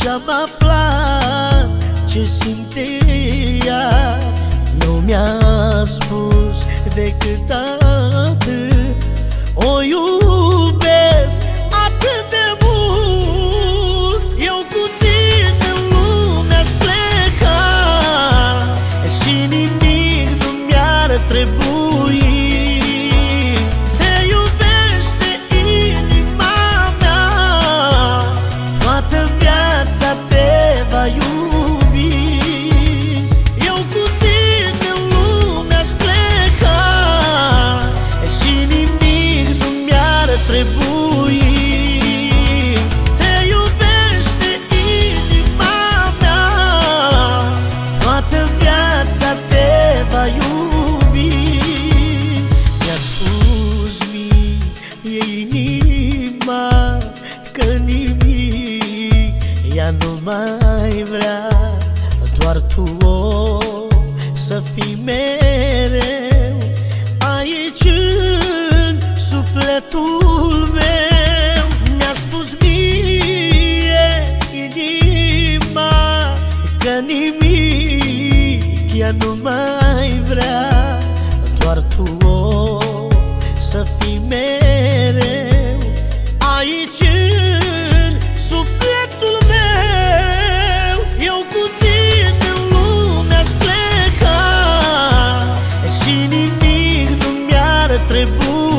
și-am aflat ce simte ea. Nu mi-a spus decât am Lumea nu mai vrea Doar tu o să fii mereu Aici în sufletul meu. Mi-a spus mie inima Că nimic ea nu mai trebuie